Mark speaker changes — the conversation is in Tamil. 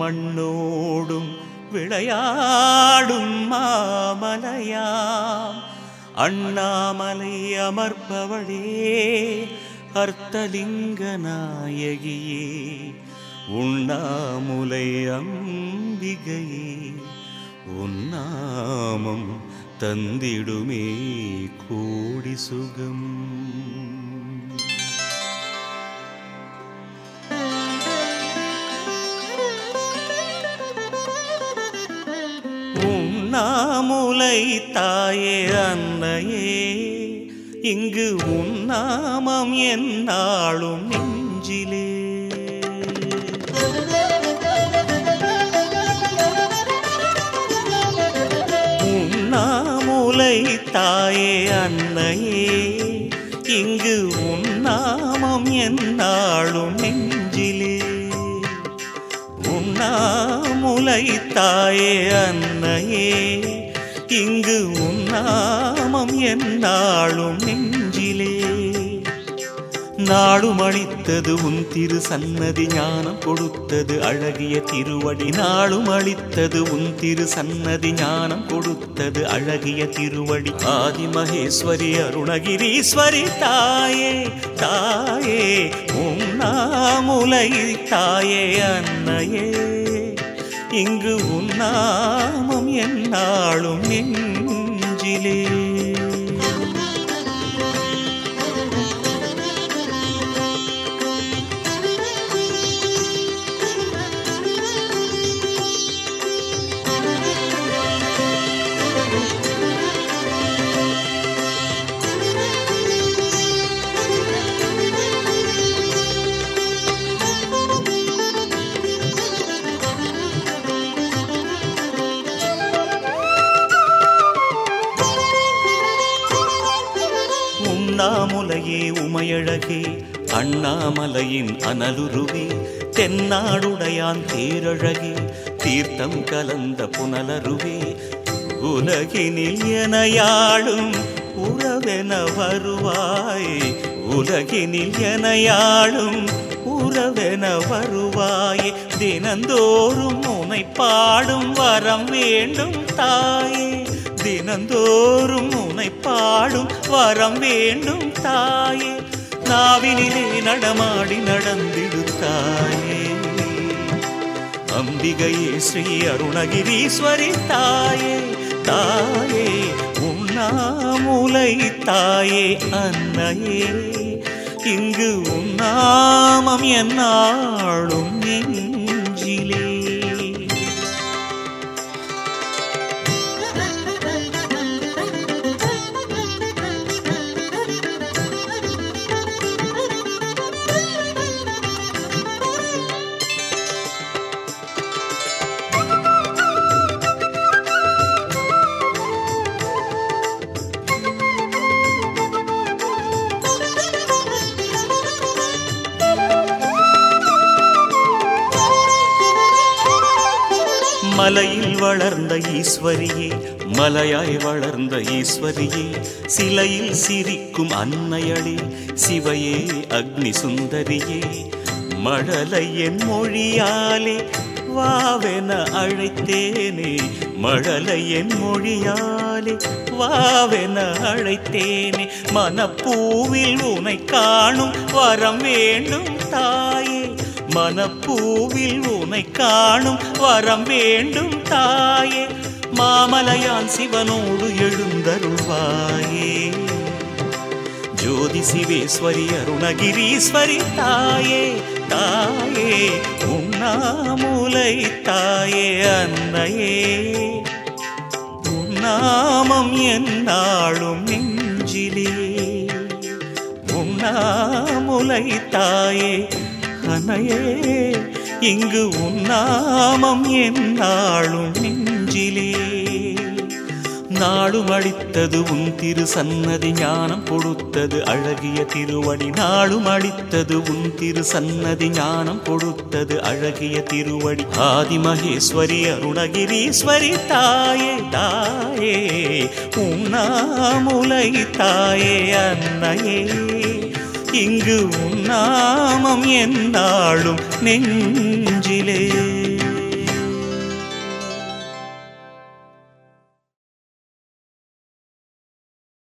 Speaker 1: மண்ணோடும் விளையாடும் மாமலையாம் அண்ணாமலை அமர்பவளே அர்த்தலிங்க நாயகியே உண்ணாமுலை அம்பிகையே உன்னாமம் தந்திடுமே கோடி சுகம். உண்ணாமுலை தாயே அன்னையே. இங்கு உன்னாமம் என்னாலும் நெஞ்சிலே. உண்ணாமுலை தாயே அன்னையே. இங்கு உன்னாமம் என்னாலும் நெஞ்சிலே. உண்ணாமுலை தாயே அன்னையே. இங்கு உன்னாமம் என்னாலும் நெஞ்சிலே. நாடும் அளித்தது உன் திரு சன்னதி ஞானம் கொடுத்தது அழகிய திருவடி. நாளும் அளித்தது உன் திரு சன்னதி ஞானம் கொடுத்தது அழகிய திருவடி. ஆதி மகேஸ்வரி அருணகிரீஸ்வரி தாயே தாயே உன்னாமுலை தாயே அன்னையே. இங்கு உன்னாமம் என்னாலும் நெஞ்சிலே. உண்ணாமுலையே உமையழகே அண்ணாமலையின் அனலுருவே தென்னாடுடையான் தேரழகே தீர்த்தம் கலந்த புனலருவே உலகினில் எனையாளும் உறவென வருவாய் உலகினில் எனையாளும் உறவென வருவாய் தினந்தோறும் உனை பாடும் வரம் வேண்டும் தாயே தினந்தோறும் உனை பாடும் வரம் வேண்டும் தாயே. நாவினிலே நடமாடி நடந்திடு தாயே. அம்பிகையே ஸ்ரீ அருணகிரீஸ்வரி தாயே. தாயே உண்ணாமுலை தாயே அன்னையே. இங்கு உண்ணாமம் என்னாளும் நீ. மலையில் வளர்ந்த ஈஸ்வரியே மலையாய் வளர்ந்த ஈஸ்வரியே சிலையில் சிரிக்கும் அன்னையளே சிவையே அக்னி சுந்தரியே மழலை என் மொழியாலே வாவென அழைத்தேனே மழலை என் மொழியாலே வாவென அழைத்தேனே. மனப்பூவில் உனை காணும் வரம் வேண்டும் தாயே. மனப்பூவில் உனை காணும் வரம் வேண்டும் தாயே. மாமலையான் சிவனோடு எழுந்தருள்வாயே. ஜோதி சிவேஸ்வரி அருணகிரீஸ்வரி தாயே தாயே உண்ணாமுலை தாயே அன்னையே. உன்னாமம் என்னாளும் நெஞ்சிலே. உண்ணாமுலை தாயே அன்னையே இங்கு உன்னாமம் என்னாளும் நெஞ்சிலே. நாளும் அளித்தது உன் திரு சன்னதி ஞானம் கொடுத்தது அழகிய திருவடி. நாளும் அளித்தது உன் திரு சன்னதி ஞானம் கொடுத்தது அழகிய திருவடி. ஆதி மகேஸ்வரி அருணகிரீஸ்வரி தாயே தாயே உன்னாமுலை தாயே அன்னையே. இங்கு உன்னாமம் என்னாலும் நெஞ்சிலே